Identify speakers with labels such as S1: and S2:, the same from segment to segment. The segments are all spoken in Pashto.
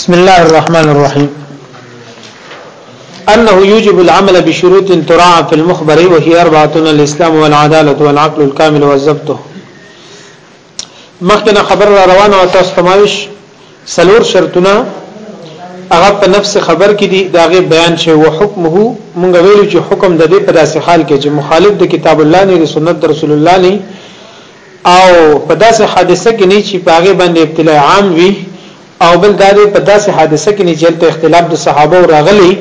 S1: بسم الله الرحمن الرحيم أنه يوجب العمل بشروط تراعى في المخبر وهي أربعة الإسلام والعدالة والعقل الكامل والزبط مخکنا خبر را روانه او تاسو تماوش سلور شرطونه هغه په نفس خبر کې دي داغه بیان شوی او حکمه مونږ ویلو چې حکم د دې په داسې حال کې چې مخالف د کتاب الله نه سنت رسول الله نه او په داسې حادثه کې نه چې په هغه باندې ابتلاء عام وي او بل دا دی په داسې حادثه کې نه چې هلته اختلاف د صحابه راغلی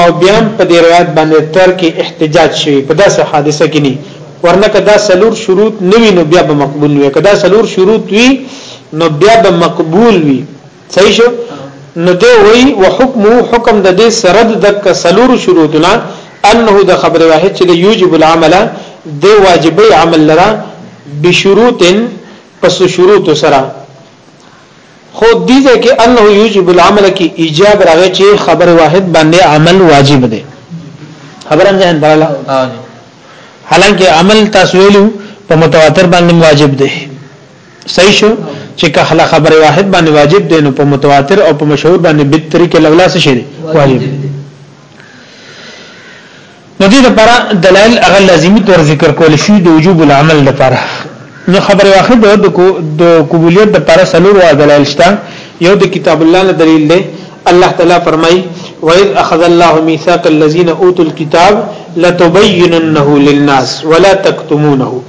S1: او بیا په دې روایت باندې تر کې احتجاج شوی په داسې حادثه کې نه ورنه کدا سلور شروط نوی نو بیا به مقبول وي کدا سلور شروط وي نو بیا به مقبول وي صحیح شو نو دی وی وحکمو حکم د دې سره د دک سلور شروطنا انه د خبر واحد چې د یوجب العمل د واجبې عمل لره بشروط پس شروط سره خو دې ځکه انه یوجب العمل کې ایجاب راغی چې خبر واحد باندې عمل واجب دی خبره نه اندراله حالانکه عمل تاسو ویلو په متواتر باندې واجب دی صحیح شو چې که خلا خبر واحد باندې واجب دی نو په متواتر او په مشهور باندې به طریق الاولا څه شي واجب نو دې لپاره دلایل هغه لازمی تور ذکر کول شي د وجوب العمل لپاره نو خبر واحد د د قبولیت لپاره سلور وا دلایل شته یو د کتاب الله له دلیل دی الله تعالی فرمایي وَإِذْ أَخَذَ اللَّهُ مِيثَاقَ الَّذِينَ أُوتُوا الْكِتَابَ لَتُبَيِّنُنَّهُ لِلنَّاسِ وَلَا تَكْتُمُونَهُ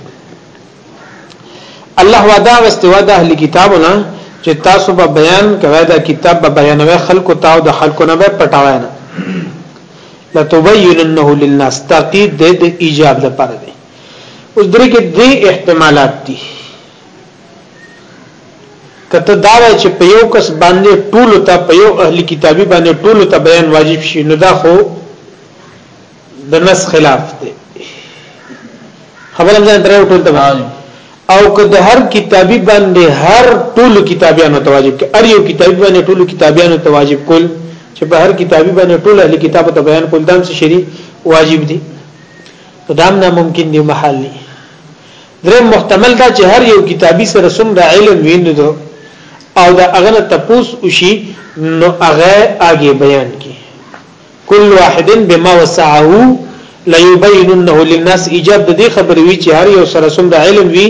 S1: الله وعده واستوا د اهل کتابونه چې تاسو به بیان کوي دا کتاب به بیانوي خلکو ته او د خلکو نه به پټاوي نه لتبیننه للناس تاکید د د ایجاب لپاره دی اوس درې کې د احتمالات دي کته دا وای چې په یو کس باندې ټول ته په یو اهل کتابي باندې ټول ته بیان واجب شي نو دا خو د نس خلاف دی خبره ځان درو ټول تمام او که د هر کتابي باندې هر ټول کتابیانو ته واجب کې هر یو کتابي باندې ټول کتابیانو ته واجب کول چې په هر کتابي باندې ټول اهل کتابو ته بیان کول دام څه شری واجب دي نو دام نه ممکن دی محل دی درې محتمل دا چې هر یو کتابي سره څومره علم ویني او دا اغنه تپوس وشي نو هغه اگې بیان کی کل واحد بما وسعه ليبيننه للناس ایجاب د دې خبرې وی چې هر یو سره څومره علم وی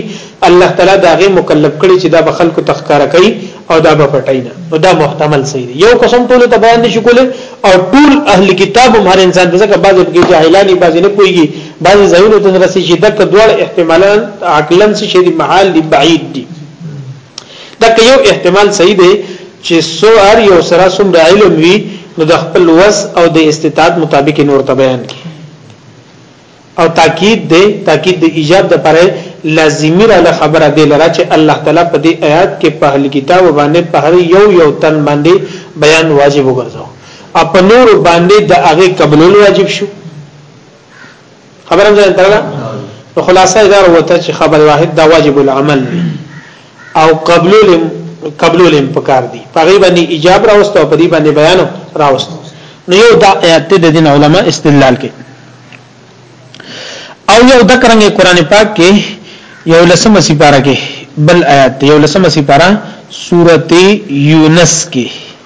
S1: الله تعالی دا غي مکلف کړي چې دا به خلکو تخکار کوي او دا به پټای نه نو دا محتمل صحیح دی یو قسم ټول ته بیان نشو کوله او ټول اهل کتاب هم هر انسان په ځکه بعضی کې جاهلانی بعضی نه کوي بعضی ځایونو ته رسیدي چې دک دوړ احتمالا عقلن څه شي محال دی بعید دی دا که یو احتمال صحیح دی چې سو ار یو سره څومره علم وي نو د خپل وس او د استطاعت مطابق نور ته بیان کی او تاکید دی تاکید د ایجاب د پره لازمی را له خبره دی لره چې الله تعالی په دې آیات کې په اهل کتاب باندې په هر یو یو تن باندې بیان واجب وګرځاو اپ نور باندې د هغه قبول واجب شو خبرم ځان ترلا نو خلاصه دا وروته چې خبر واحد دا واجب العمل دی او قبول قبول پکار دی پغی باندې ایجاب راوست او پدی باندې بیان راوست نو یو دا آیات د دین علما استدلال کوي او یو د کرنګ قران پاک کې یو لسمه سپاره کې بل آیات یو لسمه سپاره سورته یونس کې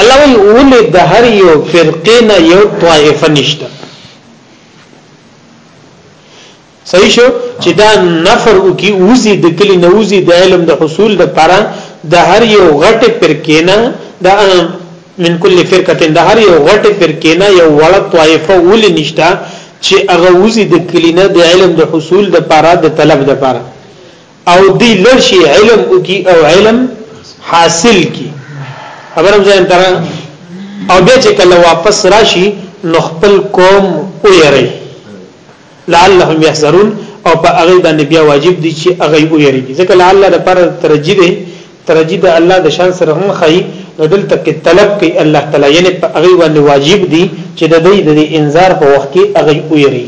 S1: الله وی اول د هر یو فرقه نه یو طائفه نشته صحیح شو چې دا نفر او کی اوزی د کلی نوزی د علم د حصول د پره د هر یو غټ فرقه نه د من کل فرقه د هر یو غټ فرقه نه یو وړ طائفه اول نشته چې هغه اوزی د کلی نه د علم د حصول د پره د طلب د پره او دی لړ شي علم وکي او علم حاصل کی خبرم ځان تر او بیا چې کله واپس راشي نو خپل قوم او یری لعلهم يحذرون او په هغه باندې بیا واجب دي چې هغه او یری ځکه لعل د پر ترجی دی ترجی د الله د شان سره هم خی ندل تک طلب کوي الله تعالی یعنی په هغه باندې واجب دي چې د دې د انذار په وخت کې هغه او یری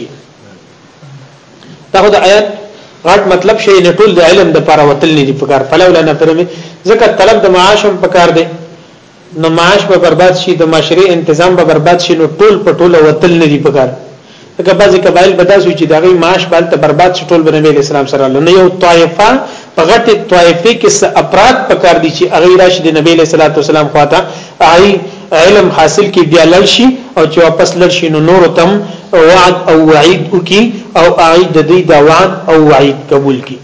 S1: دا خو د آیات غټ مطلب شي نه ټول د علم د لپاره وتل نه دي پکار فلولا نفرمه ځکه طلب د معاش هم پکار دی نو معاش به برباد شي د معاشري تنظیم به برباد شي نو ټول په ټوله وتل نه دي پکار دغه بعضی قبایل بداسو چې دغه معاش بل ته برباد شي ټول بنبي اسلام سره نه یو طائفه په غټه طائفه کې څه افراد پکار دي چې هغه راشي د نبی له صلوات والسلام خواته آی علم حاصل کې بیا لړ شي او چې واپس لړ شي نو نور تم وعد او وعید وکي او آی د دې دا وعد او وعید قبول کی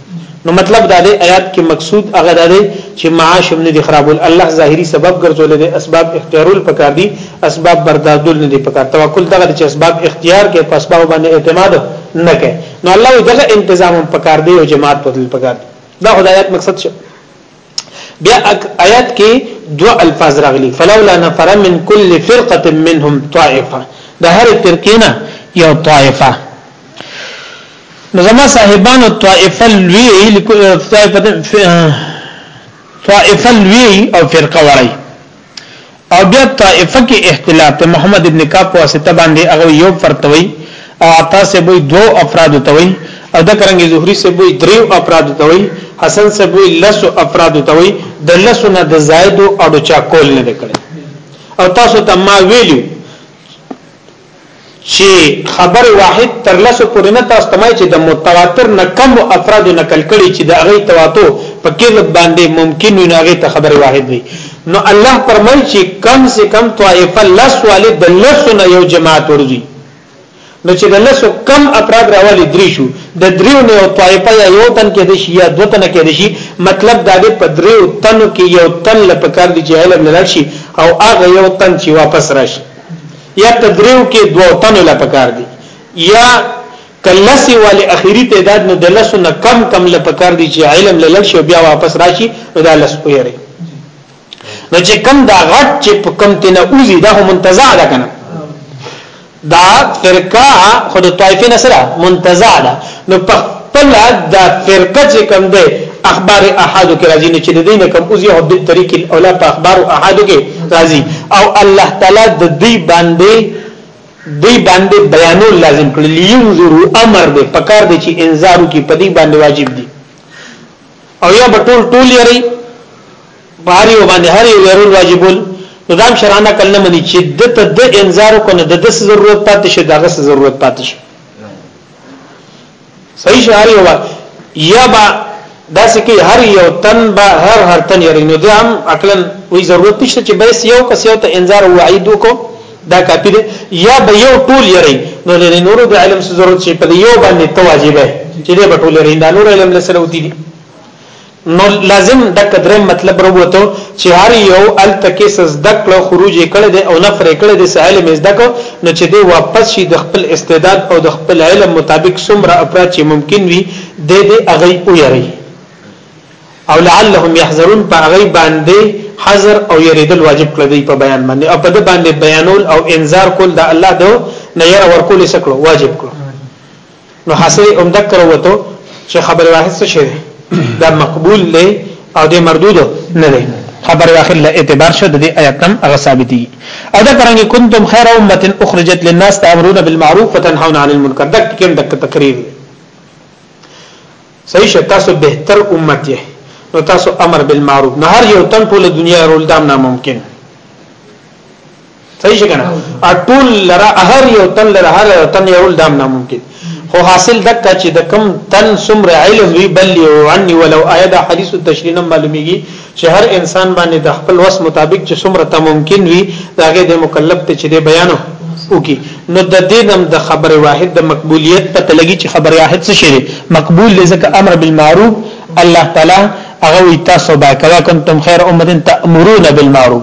S1: نو مطلب دا دی آیات کې مقصود هغه دا دی چې معاش هم نه دي خرابول الله ظاهري سبب ګرځول دي اسباب اختیارول پکار دي اسباب بردادول نه دي پکار توکل دغه چې اسباب اختیار کې په اسباب باندې اعتماد نه کوي نو الله وی دغه انتظام هم پکار دی او جماعت بدل پکار دی دا هدایت مقصد شو بیا آیات کې دو الفاظ راغلي فلولا نفر من كل فرقه منهم طائفه د هر فرقې نه یو طائفه نو زما صاحبانو طائفه لوی طائفه لوی او فرقه وړي او بیا طائفه کې اختلاف ته محمد ابن کعب واسطه باندې هغه یو فرتوي او عطا سے بوئی دو افراد توي او د کرنګي زهري سے بوئی دریو افراد توي حسن سے بوئی لس افراد توي د لس نه د زائد او د چا کول نه کړي او تاسو ته ما ویلو چې خبر واحد تر لسو پورې نه تاسو تمای چې د متواتر نه کم افراد نقل کړي چې د هغه تواتو په کذب باندې ممکن وي نه هغه ته خبر واحد وي نو الله فرمایي چې کم سے کم طائفه لس والے د لسو نه یو جماعت ورځي نو چې د لسو کم افراد راوالي درې شو د دریو نه یو طائفه یا یو تن کې د شي یا دو تن کې د شي مطلب دا دی په دریو تنو کې یو تن لپاره چې علم لرشي او هغه یو تن چې واپس راشي یا تدریو کې دوه تنو لا پکار دي یا کلسی والی اخیری تعداد نو د لسو نه کم کم لا پکار دي چې علم لړ شي بیا واپس راشي نو دا لس ویری نو چې کم دا غټ چې په کم تنه اوزي دا منتزع ده کنه دا فرقه خود طائفه نصره منتزع ده نو په خپل دا فرقه چې کوم ده اخبار احادو کې راځي نو چې د دین کوم اوزی او بل طریق الاولا په اخبار احادو کې راځي او الله تعالی د دې باندې دې باندې بیانول لازم کړل لینظرو امر دې پکار دې چې انذارو کې پدی باندې واجب دي او یا بتول ټول یری باری و باندې هر یو ورول واجبول نو دام شرانه کله منی چې د ته د انذارو کنه د دس ضرورت پاتې شه دغه ضرورت پاتې شه صحیح شهر یو یا با دا سکی هر یو تن با هر هر تن یری نو دام عقلا وی ضرورت نشته چې بس یو کس یو ته انذار او وعید وکړو دا کافی دی یا به یو ټول یری نو لري نور د علم ضرورت شي په یو باندې تواجبه چې دې بټول یری دا نور علم لسره وتی دي نو لازم دک درې مطلب روته چې هر یو ال تکې سزده کړو خروج کړي دي او نفر کړي دي سهل مزده کو نو چې دی واپس شي د خپل استعداد او د خپل علم مطابق څومره افراد چې ممکن وي د دې اغي او یری او لعلهم يحذرون په اغي باندې حذر او یریدل واجب کړی دی په بیان باندې او په دې باندې بیانول او انذار کول د الله دو نه ير ورکول سکلو واجب کړو نو حاصل عمده کروته چې خبر واحد څه شي دا مقبول دی او د مردود نه دی خبر واحد له اعتبار شد دی آیات نم هغه ثابتي او دا پرانګي کنتم خیر امه اخرجت للناس تامرون بالمعروف وتنهون عن المنکر دک کیم دک تقریر صحیح شه تاسو بهتر امت یې نو تاسو امر بالمعروف نه هر یو تن ټول دنیا رول دام ناممکن صحیح شګنه اټول لره هر یو تن لره هر یو تن یو دام ناممکن خو حاصل دکا چې د کم تن سمر علم وی بل یو عني ولو آیدا حدیث التشریح معلومیږي چې هر انسان باندې د خپل وس مطابق چې سمر ته ممکن وي داګه د مکلف ته چې د بیانو وکي نو د دې نم د خبر واحد د مقبولیت پته لګي چې خبر واحد څه شي مقبول لزکه امر بالمعروف الله تعالی هغه تاسو با کوا کنتم خیر امه تامرون بالمعروف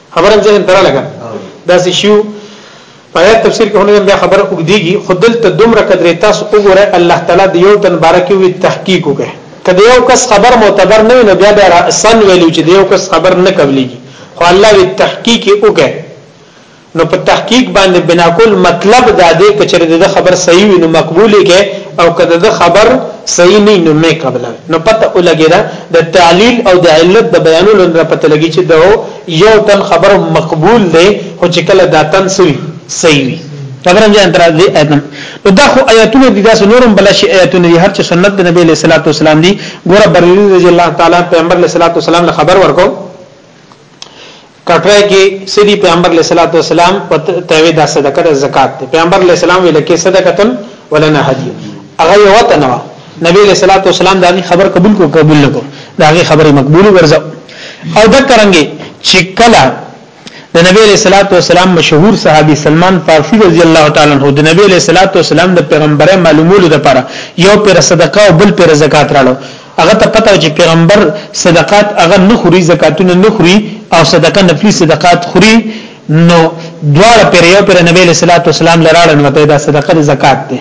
S1: خبره ذهن تر لګا داسې شیو پایت تفسیر کې هونه بیا خبره وګدیږي خودل ته دومره قدرې تاسو وګوره الله تعالی د یو تن بارکه وی تحقیق وکړي کله یو کس خبر معتبر نه نو بیا بیا سن ویلو چې یو کس خبر نه قبليږي خو الله وی تحقیق وکړي نو په تحقیق باندې بنا کول مطلب دا دی چې د خبر صحیح وي نو مقبول کې او که د خبر صحیح نه نو مې قبله نو پته ولګی دا د تعلیل او د علت د بیانولو نه پته لګی چې دا یو تن خبر مقبول دی خو چې کله دا تن سوی صحیح وي خبرم ځان تر دې ادم نو دا خو آیاتونه دي دا نورم بل شي آیاتونه دي هر چې سنت د نبی له صلوات و سلام دي ګوره بریلی رضی الله تعالی پیغمبر له صلوات و سلام له خبر ورکو کټره کې سړي پیغمبر علیه الصلاۃ والسلام ته وی دا صدقه د زکات دی پیغمبر علیه السلام ویل کې صدقتن ولنا هدیه هغه یو تنو نبی علیه الصلاۃ والسلام دا خبر قبول کو قبول نکو دا خبره مقبول ورزو او دا کرانګي چې کله د نبی علیہ الصلوۃ والسلام مشهور صحابي سلمان فارسی رضی الله تعالی عنہ د نبی علیہ الصلوۃ والسلام د پیغمبره معلومولو لپاره یو پر صدقه او بل پر زکات راړو هغه ته پته وه چې پیغمبر صدقات هغه نه خوري زکاتونه نه خوري او صدقه نفلی صدقات خوري نو دواړه پر یو پر نبی له صلوات و سلام لراړ نو ته دا صدقه د زکات ده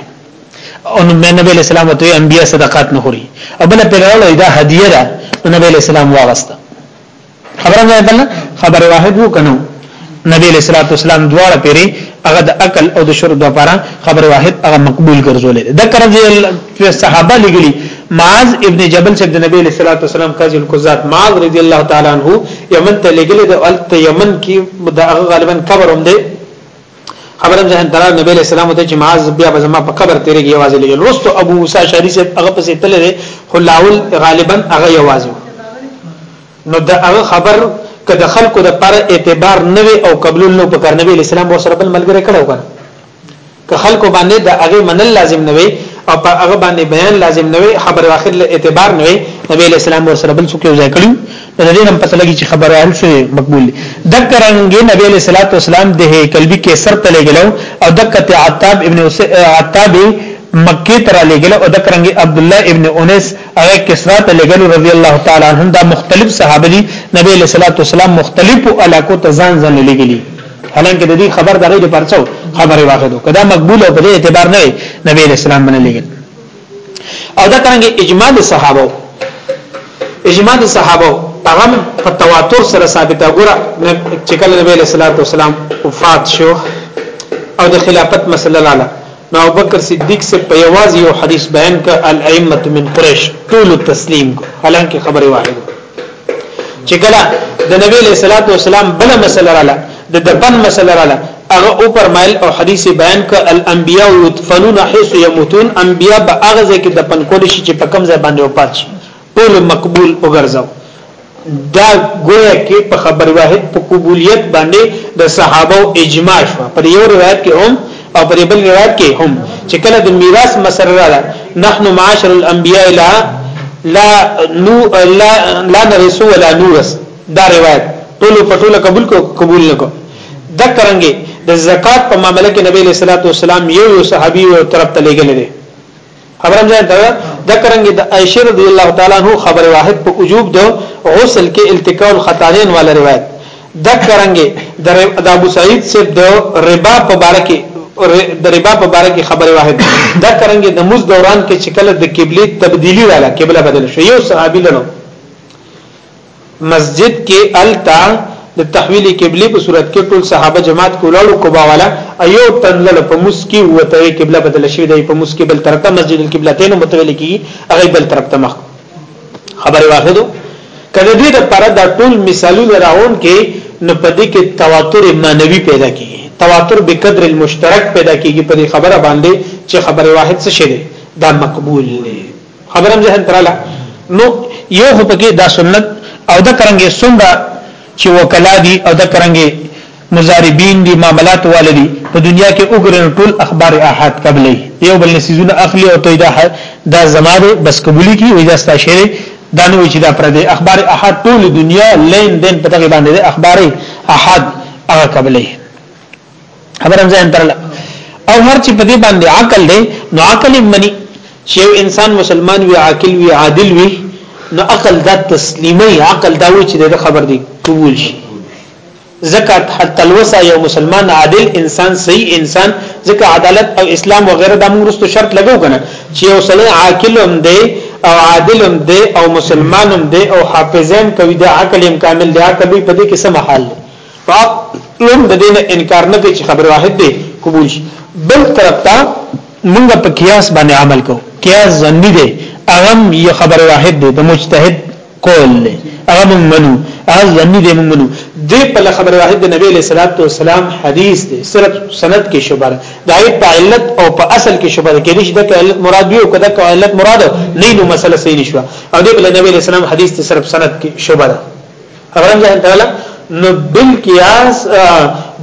S1: او نبی له سلام ته انبیا صدقات نه خوري او بل پر یو دا هدیه ده نبی له سلام واغسته خبره ده بل خبر واحد وو کنو نبی علیہ الصلوۃ والسلام دواړه پیری هغه د عقل او د شرع لپاره خبر واحد هغه مقبول ګرځولې د کرځي صحابه لګلی معاذ ابن جبل چې د نبی علیہ الصلوۃ والسلام قاضی القضات معاذ رضی الله تعالی عنہ یمن ته لګلی د یمن کې د غالبا قبر هم دی خبرم ذهن ترار نبی علیہ السلام ته چې معاذ بیا به زما په قبر تیرېږي یوازې لګي وروسته ابو موسی شاری صاحب هغه پسې تللی خو لاول غالبا هغه یوازې نو د هغه خبر که د خلکو د پر اعتبار نه وي او قبول نو په کار نبی اسلام ور سره بل ملګری کړو کنه که خلکو باندې د هغه منل لازم نه وي او په هغه باندې بیان لازم نه وي خبر واخر له اعتبار نه وي نبی اسلام ور سره بل څوک یو ځای کړو د دې نن پته لګي چې خبره اهل سره مقبول دي دک رنګ نبی علیہ الصلوۃ والسلام د قلبی کیسر ته لګلو او دک ته عتاب ابن عتاب مکی تر لګلو او دک رنګ عبد الله ابن انس هغه کسرا ته لګلو رضی الله تعالی عنهم دا مختلف صحابه دي نبی علیہ الصلوۃ والسلام مختلفو علاقو ته ځان ځان لګلی حالانکه د دې خبر دغه د پرڅو خبره واخدو کدا مقبول او په دې اعتبار نه نبی علیہ السلام باندې لګل او دا څنګه اجماع د صحابه اجماع د صحابه هغه په تواتر سره ثابته ګره چې کله نبی صلی الله علیه وسلم وفات شو او د خلافت مسله لاله نو ابوبکر صدیق سے په یوازې یو حدیث بیان ک الائمه من قریش ټول تسلیم حالانکه خبره واحده چې کله د نبی له صلوات و سلام بل مسله رااله د دفن مسله رااله هغه او پرمایل او حدیث بیان ک الانبیاء یدفنون حيث يموتون انبیاء به هغه ځای کې دفن کول شي چې په کوم ځای باندې وفات شي ټول مقبول وګرځاو دا گویا کې په خبر واحد په قبولیت باندې د صحابه او اجماع شو پر یو روایت کې هم او په بل روایت کې هم چې کله د میراث مسره رااله نحن معاشر الانبیاء لا لا نو لا لا نرسو ولا نورس دا روایت ټول په ټول قبول کو قبول نکو دا کرانګي د زکات په معاملې کې نبی صلی الله علیه وسلم یو صحابي او طرف ته لګل دي خبرم ځای ته د کرنګ د عائشه رضی الله تعالی عنها خبر واحد په وجوب د غسل کې التقاء الخطانین والا روایت د کرنګ د ابو سعید سے د ربا په باره کې د ربا په باره کې خبر واحد د کرنګ د موز دوران کې چې کله د قبله تبدیلی رااله قبله بدل شو یو صحابي لنو مسجد کې الته د تحویل قبله په صورت کې ټول صحابه جماعت کولاړو کوبا والا ایو تنلل په مسکی وته قبله بدل شوی دی په مسکی بل طرف ته مسجد القبله تینو متول کی هغه بل طرف ته مخ خبر واخدو کله دې د پر د ټول مثالونه راون کې نو پدې کې تواتر معنوي پیدا کیږي تواتر به قدر المشترک پیدا کیږي په دې خبره باندې چې خبر واحد څه شي دا مقبول دی خبرم ذهن تراله نو یو خو پکې دا سنت او دا کرنګي سنده چې وکلا دي او دا کرنګي مزاربین دي معاملات والدي په دنیا کې وګورن ټول اخبار احاد قبلې یو بل نسیزونه اخلي او ته دا دا زماده بس قبولي کی وجه ستا شری دا نو چې دا پر دې اخبار احاد ټول دنیا لین دین په دغه باندې اخبار احاد هغه قبلې خبرم ځان ترله او هر چې په دې باندې عقل دی نو عقل منی چې انسان مسلمان وي عاقل وي عادل وي نو عقل دا تسلیمي عقل دا وی چې د خبر دی قبول شي زکات حتی الوسع یو مسلمان عادل انسان صحیح انسان ځکه عدالت او اسلام وغیرہ د موږ رستو شرط لګو کنه چې یو سړی عاقل هم دی او عادل هم دی او مسلمان هم دی او حافظ هم کوي د عقل هم کامل دی عقل په دې کې سم حال دی سقاط هم د دې نه انکار نه کوي چې خبر واحد دی قبول شي بل طرف ته موږ په قیاس باندې عمل کوو قیاس ځنی دی اغم یو خبر واحد دی د مجتهد قول دی هغه موږ منو هغه ځنی دی موږ منو د په خبر واحد د نبی له صلوات و سلام حدیث دی صرف سند کې شوبر د ایت په علت او په اصل کې شوبر کې دې د علت مراد وي او کده کو علت مراد نه نو مسله صحیح نشو او د نبی له سلام حدیث ته صرف سند کې شوبر خبرم ځان ته نو بالقياس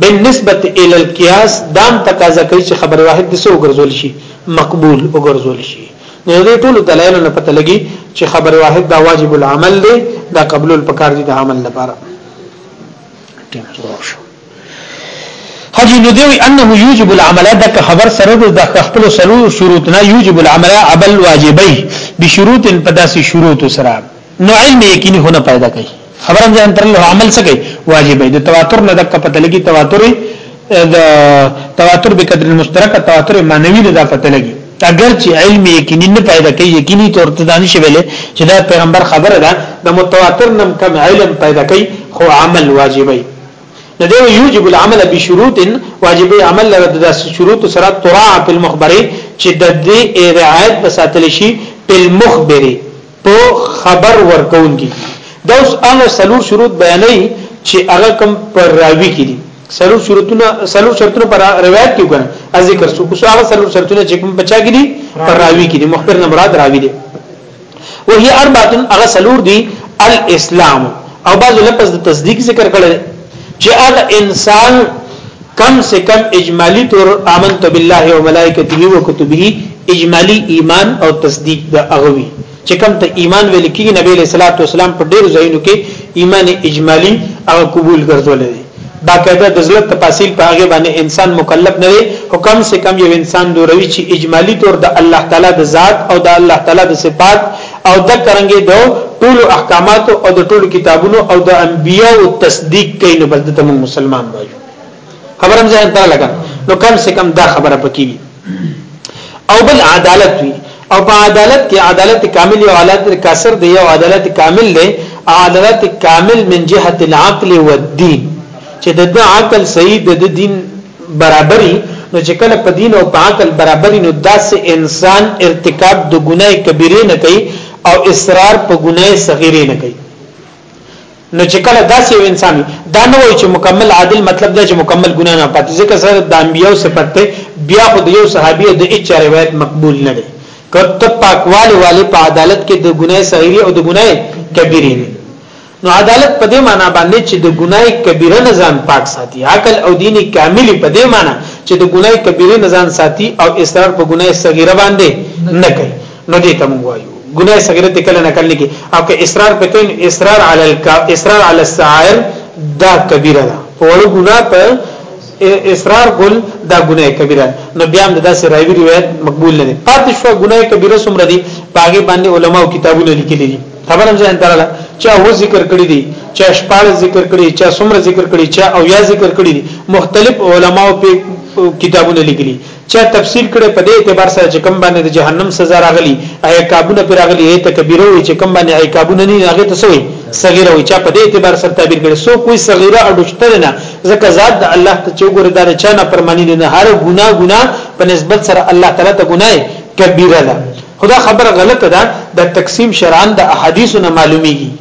S1: بالنسبه الى القياس دام تقاضا کوي چې خبر واحد د سو ګرځول شي مقبول وګرځول شي نو دې ټول دلایل نه پته لګي چې خبر واحد دا واجب العمل دی دا قبول الپکار دي د عمل لپاره ټیم زور شو حجی نو دی انه یوجب العمل دا خبر سره د خپل سلو شروط نه یوجب العمل عمل واجبای بشروط پداسي شروط سره نو علم یقیني هونه پیدا کوي خبره ځان تر له عمل څخه واجب دی تواتر نه دک پته لګي تواتر د تواتر به قدر مشترک تواتر معنوي نه دا پته لګي اگر چې علم یقیني نه پیدا کوي یقیني تور ته دانه شي ویلې چې دا پیغمبر خبره ده د متواتر نم کم علم پیدا کوي خو عمل واجبي نه دی یوجب العمل بشروط واجب عمل لره د شروط سره تراع په المخبره چې د دې رعایت بساتل شي په المخبره په خبر ورکون کې دا اوس هغه سلور شروط بیانې چې هغه کم پر راوي کې دي سلور شروطونه سلور شرطونه پر روایت کې وګڼه از ذکر سو کوم هغه سلور شرطونه چې کوم بچا کې دي پر راوي کې دي مخبر نه مراد راوي دي وهي اربعه هغه سلور دي الاسلام او بعض لفظ د تصدیق ذکر کړل چې هغه انسان کم سے کم اجمالی طور آمنت بالله و ملائکته و کتبه اجمالی ایمان او تصدیق د اغوی چې کم ته ایمان ویل کیږي نبی علیہ الصلوۃ والسلام په ډیر ځایونو کې ایمان اجمالی هغه قبول ګرځول دي باقاعده د زړه تفاصیل په هغه باندې انسان مکلف نه دی او کم سے کم یو انسان دوروي چې اجمالی طور د الله تعالی د ذات او د الله تعالی د صفات او د کرنګې د ټولو احکاماتو او د ټولو کتابونو او د انبیانو تصدیق کوي نو بس د مسلمان وایي خبرم ځان ته لګا نو کم سے کم دا خبره پکې او بل عدالت وي او په عدالت کې عدالت کامل او عدالت کاسر دی او عدالت کامل دی عدالت کامل من جهه العقل والدين چې د عقل صحیح د دین برابرۍ نو چې کله په دین او په عقل برابرۍ نو داس انسان ارتکاب د ګناه کبیره نه کوي او اصرار په ګناه صغیره نه کوي نو چې کله داسې یو انسان دا نه وایي چې مکمل عادل مطلب دا چې مکمل ګنا نه پاتې ځکه سره د انبیو صفت ته بیا خو د یو صحابي د اچ روایت مقبول نه دی کته پاکواله والے په عدالت کې د ګناه صغیره او د ګناه کبیره نه نو عدالت په دې معنی باندې چې د ګناه کبیره نه ځان پاک ساتي عقل او دین کامل په دې معنی چې د ګناه کبیره نه ځان ساتي او اصرار په ګناه صغیره باندې نه کوي نو دې ته موږ وایو ګناه صغیره ته کله نه کله کې او که اصرار په کین اصرار علی الکا اصرار علی السعائر دا کبیره ده په وړو ګناه په اصرار کول دا ګناه کبیره نو بیا هم دا سه راوی روایت مقبول نه دي پاتې شو ګناه کبیره سمره دي پاګې باندې علما او کتابونه لیکلي دي خبرم ځان تراله چا و ذکر کړی دي چا شپږ ذکر کړی چا سمره ذکر کړی چا او یا ذکر کړی دي مختلف علما او کتابونه لیکلي چا تفسیر کړي په دې اعتبار سره چې کم باندې د جهنم سزا راغلي عقابونه پر راغلي ایت کبیره وي چې کم باندې عقابونه نه هغه ته سوې صغیره وي چا په دې اعتبار سره تعبیر کړي سو کوئی صغیره او دشتره نه ځکه ذات د الله ته چې ګوره دا چا نه پرمانی نه هر ګنا ګنا په نسبت سره الله تعالی ته ګناه کبیره ده خدا خبر غلط ده د تقسیم شرعن د احادیث نه معلومیږي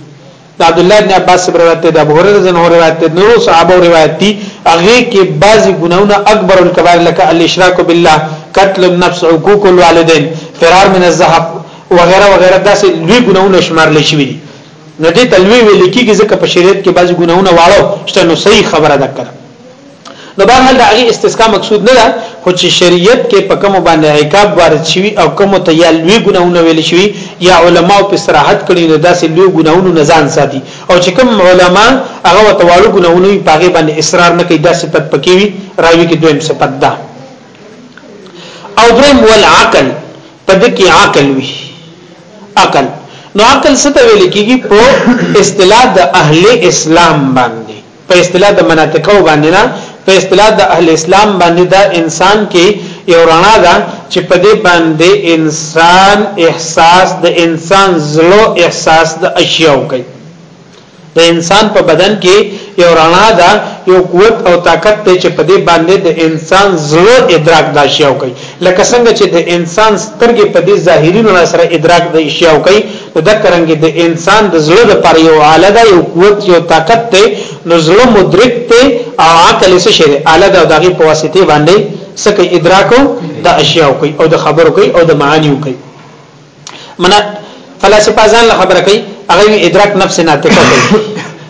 S1: د عبد الله بن عباس صاحب روایت دی د ابو هريره رضی الله روایت دی نور صحابه روایت دي هغه کې بعضی ګناونه اکبر الکبائر لکه الاشراک بالله قتل النفس عقوق الوالدين فرار من الذهب وغيرها وغيرها داسې لوی ګناونه شمار لشي دي نو دې تلوي ویل کېږي ځکه په شریعت کې بعضی ګناونه واړو شته نو صحیح خبره ده کړه نو بهرحال دا غي استثناء مقصود نه ده خو چې شریعت کې په کوم باندې عقاب وارد شوی او کوم ته یا لوی ګناونه ویل شوی یا علما په صراحت کړي نو داسې لوی ګناونه نه ځان ساتي او چې کوم علما هغه توالو ګناونه په هغه باندې اصرار نه کوي داسې پد پکې وي راوي کې دویم صفت ده او دریم ول عقل پد کې عقل وي عقل نو عقل څه ته ویل کېږي په اصطلاح د اهل اسلام باندې په اصطلاح د مناطقو باندې نه په اصطلاح د اهل اسلام باندې دا انسان کې یو رڼا ده چې په دې باندې انسان احساس د انسان زلو احساس د اشیاء کوي د انسان په بدن کې یو رڼا ده یو قوت او طاقت ته چې په دې باندې د انسان زړه ادراک د اشیاء کوي لکه څنګه چې د انسان سترګې په دې ظاهري رڼا سره ادراک د اشیاء کوي نو دا کرنګ د انسان د زړه د پر یو اله ده یو قوت یو طاقت ته نو زړه مدرک ته او عقل څه شي اله ده دغه په واسطه باندې سکه ادراکو د اشیاء کوي او د خبرو کوي او د معانی کوي منا فلسفه ځان له خبره کوي هغه ادراک نفس ناطقه کوي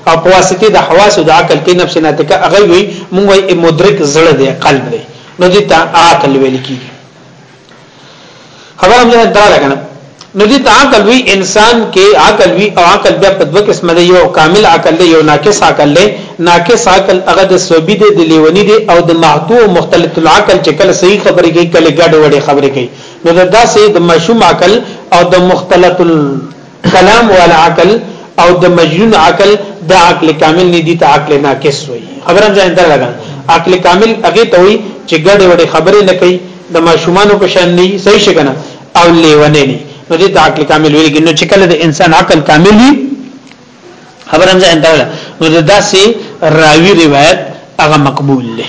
S1: او په واسطه د حواس او د عقل کې نفس ناطقه هغه وي موږ مدرک زړه دی قلب دی نو دې ته عقل ویل کیږي خبره مې دا ده کنه نو دې ته عقل وی انسان کې عقل وی او عقل بیا په دوه قسمه دی یو کامل عقل دی یو ناقص عقل دی ناقص عقل هغه د سوبي دی د لیونی دی او د محتو مختلط العقل چې کله صحیح خبرې کوي کله ګډ وډې خبرې کوي نو دا سه د مشوم عقل او د مختلط کلام والا عقل او د مجنون عقل د عقل کامل نه دي ته عقل ناقص وي خبره ځان ته لګا عقل کامل هغه ته وي چې ګډه وډه خبره نه کوي د ماشومانو په شان نه صحیح شګنه او لیونه نه نو دې ته عقل کامل ویل کېږي نو چې کله د انسان عقل کامل وي خبره هم ځان ته نو داسې راوي روایت هغه مقبول دی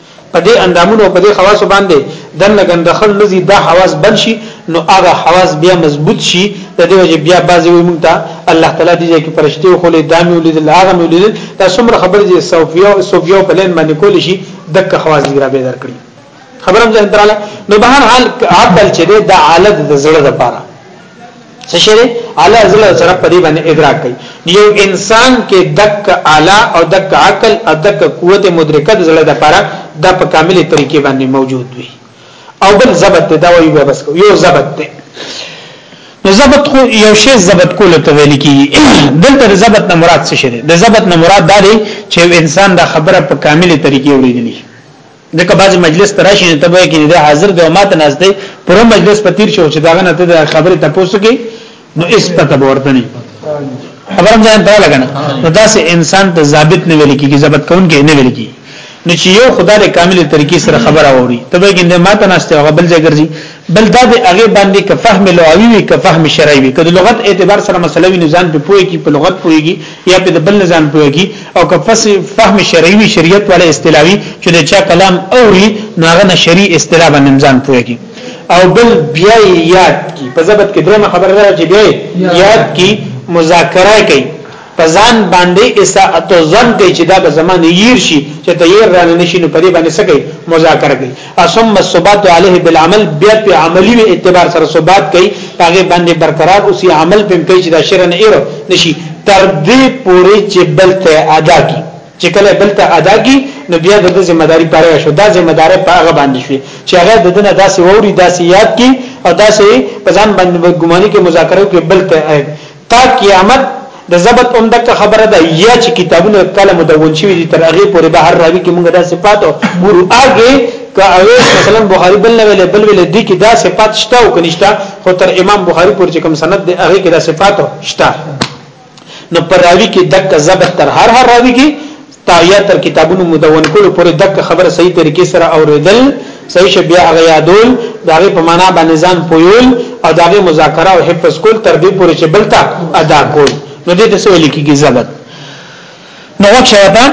S1: په دې اندامونو په دې حواسو باندې دنه ګندخل نزي دا حواس بند شي نو هغه حواس بیا مضبوط شي د دې وجه بیا بازي وي مونږ ته الله تعالی دې کې فرشتي خو له دامي ولید هغه مې ولید دا څومره خبرې چې صوفیا او صوفیا په لین باندې کول شي دغه حواس دې را به درکړي خبرم ځان تراله نو بهر حال عدل چې دا عالت د زړه لپاره څه شي اعلی زل سره په دې باندې ادراک کوي یو انسان کې دک اعلی او دک عقل او دک قوت مدرکه د زړه لپاره د په کاملې طریقې باندې موجود وي او بل ضبط ته دا وایي بس یو ضبط ته نو ضبط خو یو شی ضبط کول ته ویل کی دلته د ضبط نه مراد څه شی دی د ضبط نه مراد دا دی چې انسان دا خبره په کاملې طریقې وړي دغه باز مجلس تراشي نه تبوي کې نه حاضر دی او ماته ناز دی پر مجلس په تیر شو چې داغه نه ته خبره تاسو کې نو اس پته ورته نه خبرم ځان ته لګنه نو داسې انسان ته ضابط نه ویل کیږي ضابط کون کې نه ویل کیږي نو چې یو خدای کامل طریقې سره خبر اوري تبه کې نه ماته ناشته غبل ځای ګرځي بل دا به هغه باندې که فهم لغوي وي که فهم شرعي وي که د لغت اعتبار سره مسله وي نزان په پوي کې په لغت پويږي یا په بل نزان پويږي او که فهم شرعي وي شریعت ولا اصطلاحي چې د چا کلام اوري ناغه نه شرعي اصطلاح باندې نزان پويږي او بل بیا یاد کی په ضبط کې درنه خبره ده چې بیا یاد کی مذاکره کوي په ځان باندی اساءت الظن کوي چې دا به زما نه يير شي چې ته يير رانه نشي نو په دې باندې څه کوي مذاکره کوي ثم الثبات عليه بالعمل بیا په عملی و اعتبار سره ثبات کوي هغه باندې برقرار اوسې عمل پم کوي چې دا شرن ایر نشي تر دې پوري چې بل ته ادا کی چې کله بل ته ادا کی نو بیا د ذمہ داری پاره شو دا ذمہ دار په هغه باندې شوی چې هغه د دنه داسې ووري داسې یاد کی او داسې په ځان باندې ګماني کې مذاکره کې بل ته تا قیامت د ضبط اومدکه خبره ده یا چې کتابونه کله مدون شوی دي تر هغه پورې به هر راوي کې موږ دا صفات ګورو هغه که اویس مثلا بخاری بل نه ویلې بل ویلې دي کې دا صفات شته او کنيشته خو تر امام بخاری پورې کوم سند دی هغه کې دا صفات شته نو پر راوي کې دک ضبط تر هر هر راوي کې تایا تر کتابونو مدون کولو پورې دغه خبره صحیح طریقې سره اوریدل صحیح شی بیا هغه یادول داغه په معنا باندې ځان پویول او داغه مذاکره او حفظ کول تر دې پورې چې بلتا ادا کول نو دې ته سویل کیږي ضبط نو شایبا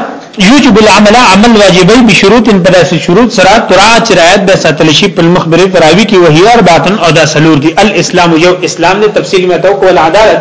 S1: یوجب العمل عمل واجبای بشروط پداس شروط سره ترا چرایت د ساتل شي په مخبر فراوی کی وهیار باطن او دا سلور دی الاسلام یو اسلام نه تفصیل مې تو کول عدالت